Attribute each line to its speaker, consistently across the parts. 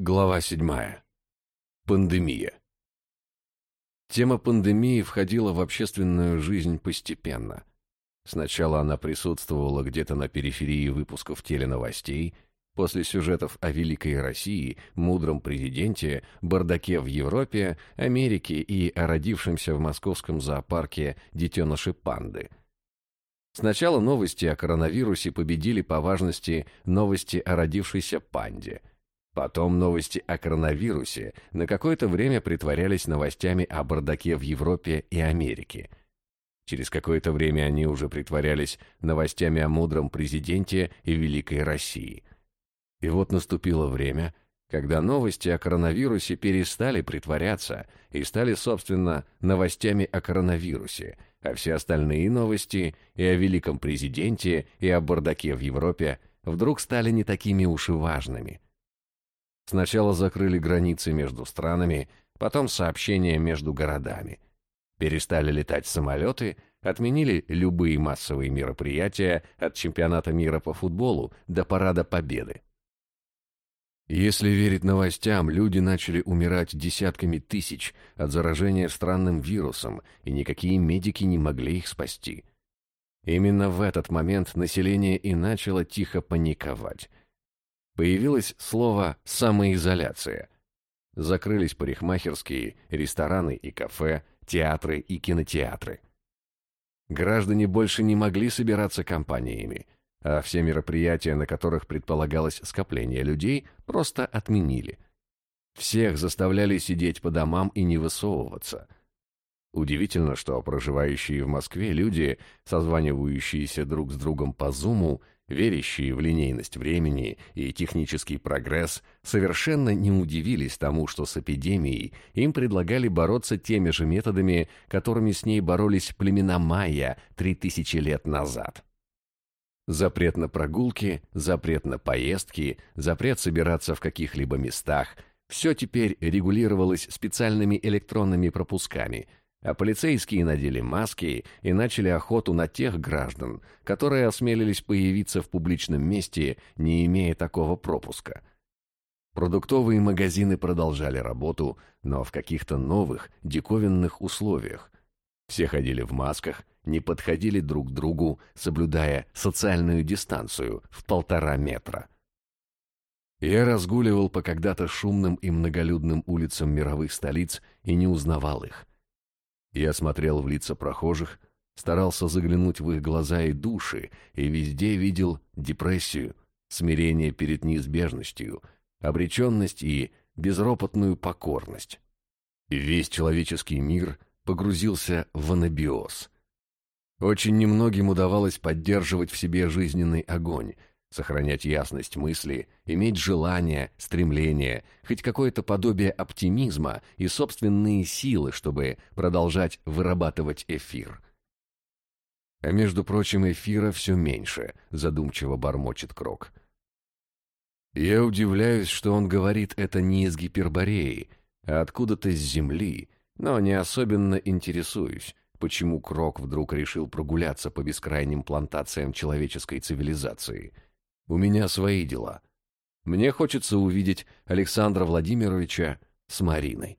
Speaker 1: Глава 7. Пандемия. Тема пандемии входила в общественную жизнь постепенно. Сначала она присутствовала где-то на периферии выпусков теленовостей, после сюжетов о Великой России, мудром президенте, бардаке в Европе, Америке и о родившемся в московском зоопарке детеныше панды. Сначала новости о коронавирусе победили по важности новости о родившейся панде – Потом новости о коронавирусе на какое-то время притворялись новостями о бардаке в Европе и Америке. Через какое-то время они уже притворялись новостями о мудром президенте и великой России. И вот наступило время, когда новости о коронавирусе перестали притворяться и стали, собственно, новостями о коронавирусе, а все остальные новости и о великом президенте, и о бардаке в Европе вдруг стали не такими уж и важными – Сначала закрыли границы между странами, потом сообщения между городами. Перестали летать самолеты, отменили любые массовые мероприятия от чемпионата мира по футболу до парада победы. Если верить новостям, люди начали умирать десятками тысяч от заражения странным вирусом, и никакие медики не могли их спасти. Именно в этот момент население и начало тихо паниковать появилось слово «самоизоляция». Закрылись парикмахерские, рестораны и кафе, театры и кинотеатры. Граждане больше не могли собираться компаниями, а все мероприятия, на которых предполагалось скопление людей, просто отменили. Всех заставляли сидеть по домам и не высовываться. Удивительно, что проживающие в Москве люди, созванивающиеся друг с другом по Зуму, верящие в линейность времени и технический прогресс, совершенно не удивились тому, что с эпидемией им предлагали бороться теми же методами, которыми с ней боролись племена майя три тысячи лет назад. Запрет на прогулки, запрет на поездки, запрет собираться в каких-либо местах – все теперь регулировалось специальными электронными пропусками – а полицейские надели маски и начали охоту на тех граждан, которые осмелились появиться в публичном месте, не имея такого пропуска. Продуктовые магазины продолжали работу, но в каких-то новых, диковинных условиях. Все ходили в масках, не подходили друг к другу, соблюдая социальную дистанцию в полтора метра. Я разгуливал по когда-то шумным и многолюдным улицам мировых столиц и не узнавал их. Я смотрел в лица прохожих, старался заглянуть в их глаза и души, и везде видел депрессию, смирение перед неизбежностью, обреченность и безропотную покорность. весь человеческий мир погрузился в анабиоз. Очень немногим удавалось поддерживать в себе жизненный огонь, сохранять ясность мысли, иметь желание, стремление, хоть какое-то подобие оптимизма и собственные силы, чтобы продолжать вырабатывать эфир. А между прочим, эфира все меньше, задумчиво бормочет Крок. Я удивляюсь, что он говорит это не из Гипербореи, а откуда-то с Земли, но не особенно интересуюсь, почему Крок вдруг решил прогуляться по бескрайним плантациям человеческой цивилизации – у меня свои дела. Мне хочется увидеть Александра Владимировича с Мариной.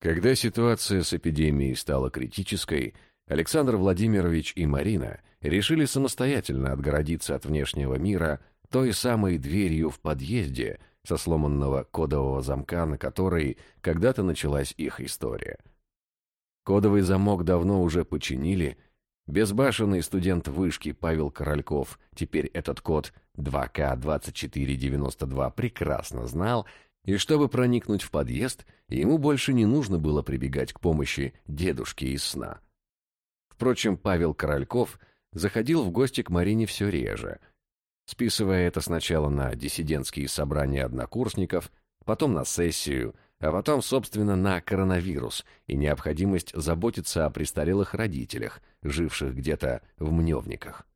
Speaker 1: Когда ситуация с эпидемией стала критической, Александр Владимирович и Марина решили самостоятельно отгородиться от внешнего мира той самой дверью в подъезде со сломанного кодового замка, на которой когда-то началась их история. Кодовый замок давно уже починили, Безбашенный студент вышки Павел Корольков, теперь этот код 2К2492 прекрасно знал, и чтобы проникнуть в подъезд, ему больше не нужно было прибегать к помощи дедушки из сна. Впрочем, Павел Корольков заходил в гости к Марине все реже, списывая это сначала на диссидентские собрания однокурсников, потом на сессию – а потом, собственно, на коронавирус и необходимость заботиться о престарелых родителях, живших где-то в мневниках.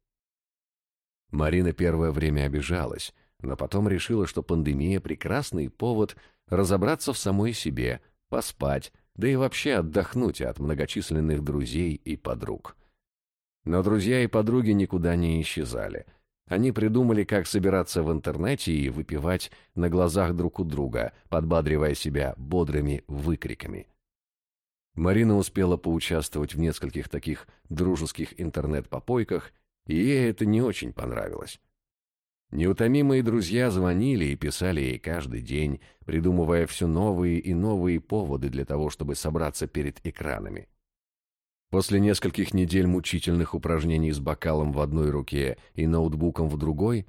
Speaker 1: Марина первое время обижалась, но потом решила, что пандемия – прекрасный повод разобраться в самой себе, поспать, да и вообще отдохнуть от многочисленных друзей и подруг. Но друзья и подруги никуда не исчезали. Они придумали, как собираться в интернете и выпивать на глазах друг у друга, подбадривая себя бодрыми выкриками. Марина успела поучаствовать в нескольких таких дружеских интернет-попойках, и ей это не очень понравилось. Неутомимые друзья звонили и писали ей каждый день, придумывая все новые и новые поводы для того, чтобы собраться перед экранами. После нескольких недель мучительных упражнений с бокалом в одной руке и ноутбуком в другой,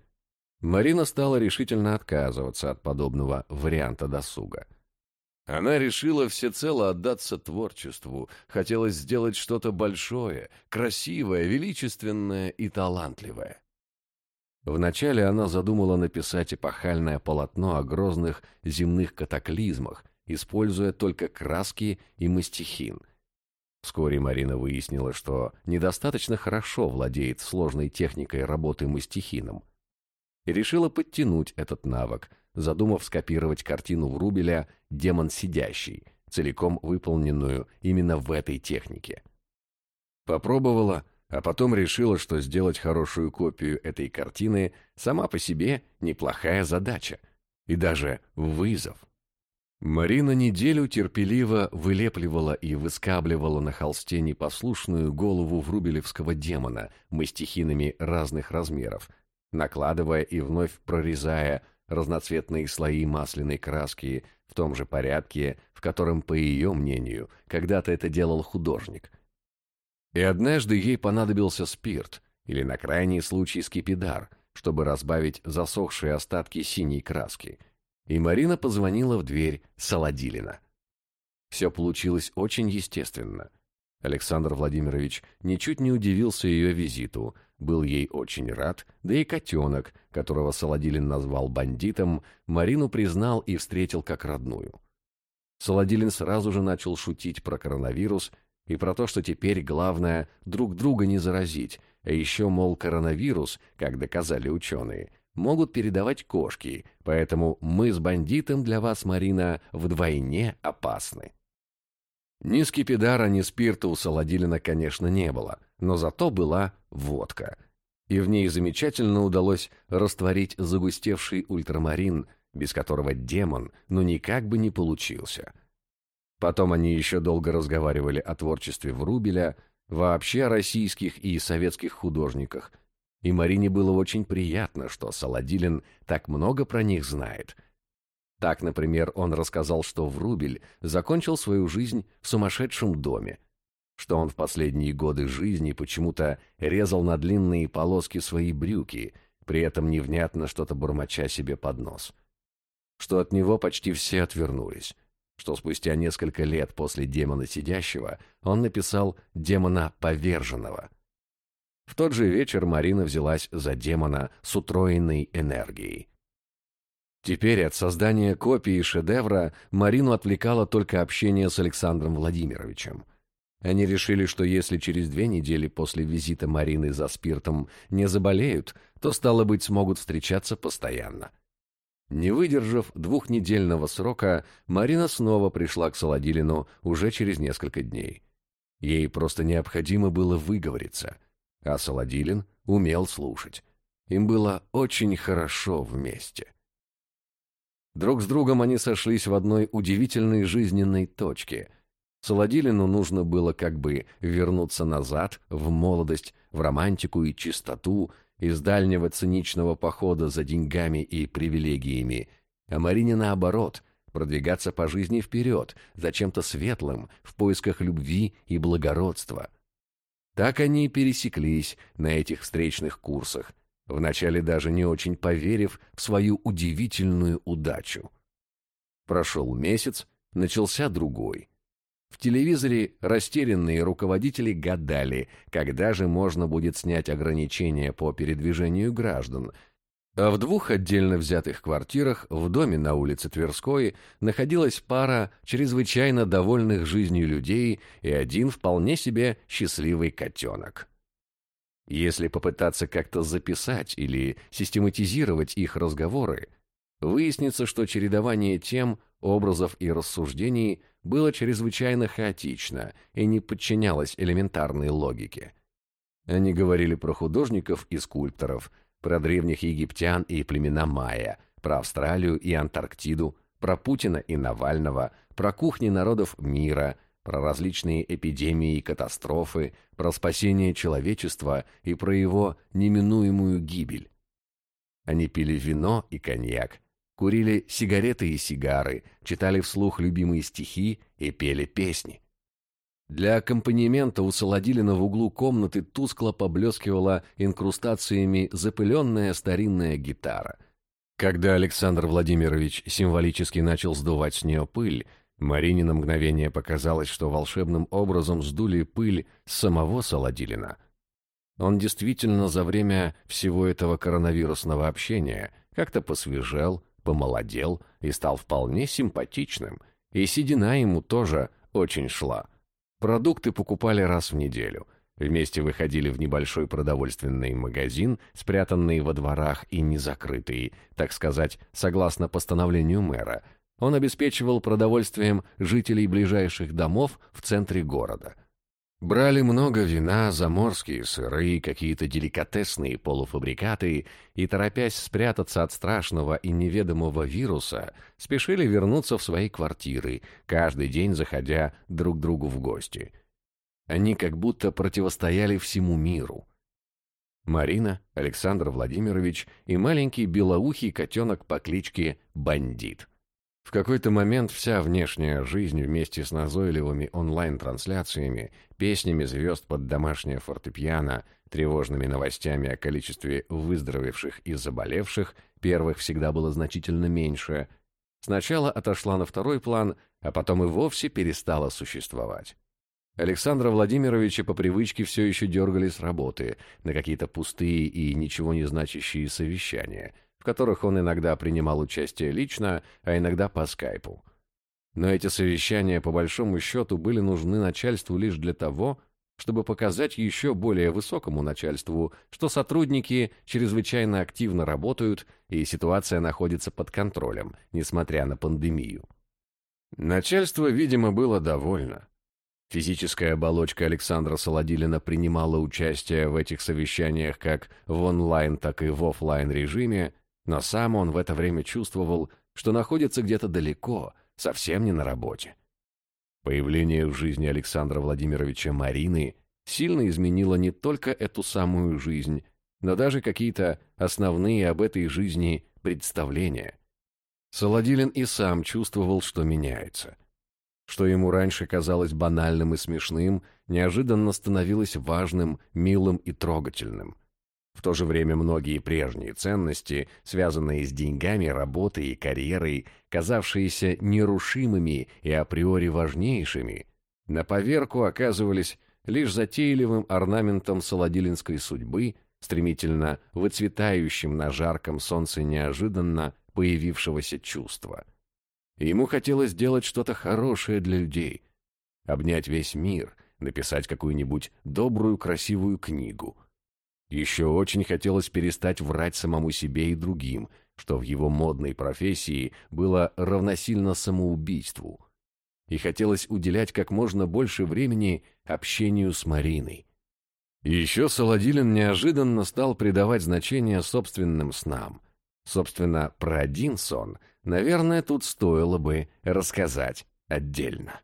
Speaker 1: Марина стала решительно отказываться от подобного варианта досуга. Она решила всецело отдаться творчеству, хотелось сделать что-то большое, красивое, величественное и талантливое. Вначале она задумала написать эпохальное полотно о грозных земных катаклизмах, используя только краски и мастихин. Вскоре Марина выяснила, что недостаточно хорошо владеет сложной техникой работы мастихином. И решила подтянуть этот навык, задумав скопировать картину Врубеля «Демон сидящий», целиком выполненную именно в этой технике. Попробовала, а потом решила, что сделать хорошую копию этой картины сама по себе неплохая задача и даже вызов. Марина неделю терпеливо вылепливала и выскабливала на холсте непослушную голову врубелевского демона мастихинами разных размеров, накладывая и вновь прорезая разноцветные слои масляной краски в том же порядке, в котором, по ее мнению, когда-то это делал художник – и однажды ей понадобился спирт, или на крайний случай скипидар, чтобы разбавить засохшие остатки синей краски. И Марина позвонила в дверь Солодилина. Все получилось очень естественно. Александр Владимирович ничуть не удивился ее визиту, был ей очень рад, да и котенок, которого Солодилин назвал бандитом, Марину признал и встретил как родную. Солодилин сразу же начал шутить про коронавирус и про то, что теперь главное друг друга не заразить, а еще, мол, коронавирус, как доказали ученые, могут передавать кошки, поэтому мы с бандитом для вас, Марина, вдвойне опасны. Ни скипидара, ни спирта у Солодилина, конечно, не было, но зато была водка. И в ней замечательно удалось растворить загустевший ультрамарин, без которого демон ну никак бы не получился – Потом они еще долго разговаривали о творчестве Врубеля, вообще о российских и советских художниках. И Марине было очень приятно, что Солодилин так много про них знает. Так, например, он рассказал, что Врубель закончил свою жизнь в сумасшедшем доме, что он в последние годы жизни почему-то резал на длинные полоски свои брюки, при этом невнятно что-то бормоча себе под нос. Что от него почти все отвернулись что спустя несколько лет после демона сидящего он написал демона поверженного. В тот же вечер Марина взялась за демона с утроенной энергией. Теперь от создания копии шедевра Марину отвлекало только общение с Александром Владимировичем. Они решили, что если через две недели после визита Марины за спиртом не заболеют, то, стало быть, смогут встречаться постоянно. Не выдержав двухнедельного срока, Марина снова пришла к Солодилину уже через несколько дней. Ей просто необходимо было выговориться, а Солодилин умел слушать. Им было очень хорошо вместе. Друг с другом они сошлись в одной удивительной жизненной точке. Солодилину нужно было как бы вернуться назад, в молодость, в романтику и чистоту, из дальнего циничного похода за деньгами и привилегиями, а Марине наоборот, продвигаться по жизни вперед, за чем-то светлым, в поисках любви и благородства. Так они и пересеклись на этих встречных курсах, вначале даже не очень поверив в свою удивительную удачу. Прошел месяц, начался другой. В телевизоре растерянные руководители гадали, когда же можно будет снять ограничения по передвижению граждан. А в двух отдельно взятых квартирах в доме на улице Тверской находилась пара чрезвычайно довольных жизнью людей и один вполне себе счастливый котенок. Если попытаться как-то записать или систематизировать их разговоры, выяснится, что чередование тем, образов и рассуждений было чрезвычайно хаотично и не подчинялось элементарной логике. Они говорили про художников и скульпторов, про древних египтян и племена майя, про Австралию и Антарктиду, про Путина и Навального, про кухни народов мира, про различные эпидемии и катастрофы, про спасение человечества и про его неминуемую гибель. Они пили вино и коньяк, курили сигареты и сигары, читали вслух любимые стихи и пели песни. Для аккомпанемента у Солодилина в углу комнаты тускло поблескивала инкрустациями запыленная старинная гитара. Когда Александр Владимирович символически начал сдувать с нее пыль, Марине на мгновение показалось, что волшебным образом сдули пыль самого Солодилина. Он действительно за время всего этого коронавирусного общения как-то посвежел, помолодел и стал вполне симпатичным, и седина ему тоже очень шла. Продукты покупали раз в неделю. Вместе выходили в небольшой продовольственный магазин, спрятанный во дворах и не закрытый, так сказать, согласно постановлению мэра. Он обеспечивал продовольствием жителей ближайших домов в центре города. Брали много вина, заморские сыры, какие-то деликатесные полуфабрикаты и, торопясь спрятаться от страшного и неведомого вируса, спешили вернуться в свои квартиры, каждый день заходя друг другу в гости. Они как будто противостояли всему миру. Марина, Александр Владимирович и маленький белоухий котенок по кличке Бандит. В какой-то момент вся внешняя жизнь вместе с назойливыми онлайн-трансляциями, песнями звезд под домашнее фортепиано, тревожными новостями о количестве выздоровевших и заболевших, первых всегда было значительно меньше, сначала отошла на второй план, а потом и вовсе перестала существовать. Александра Владимировича по привычке все еще дергали с работы на какие-то пустые и ничего не значащие совещания – в которых он иногда принимал участие лично, а иногда по скайпу. Но эти совещания, по большому счету, были нужны начальству лишь для того, чтобы показать еще более высокому начальству, что сотрудники чрезвычайно активно работают и ситуация находится под контролем, несмотря на пандемию. Начальство, видимо, было довольно. Физическая оболочка Александра Солодилина принимала участие в этих совещаниях как в онлайн, так и в офлайн режиме, но сам он в это время чувствовал, что находится где-то далеко, совсем не на работе. Появление в жизни Александра Владимировича Марины сильно изменило не только эту самую жизнь, но даже какие-то основные об этой жизни представления. Солодилин и сам чувствовал, что меняется. Что ему раньше казалось банальным и смешным, неожиданно становилось важным, милым и трогательным. В то же время многие прежние ценности, связанные с деньгами, работой и карьерой, казавшиеся нерушимыми и априори важнейшими, на поверку оказывались лишь затейливым орнаментом солодилинской судьбы, стремительно выцветающим на жарком солнце неожиданно появившегося чувства. Ему хотелось сделать что-то хорошее для людей, обнять весь мир, написать какую-нибудь добрую красивую книгу — еще очень хотелось перестать врать самому себе и другим, что в его модной профессии было равносильно самоубийству. И хотелось уделять как можно больше времени общению с Мариной. еще Солодилин неожиданно стал придавать значение собственным снам. Собственно, про один сон, наверное, тут стоило бы рассказать отдельно.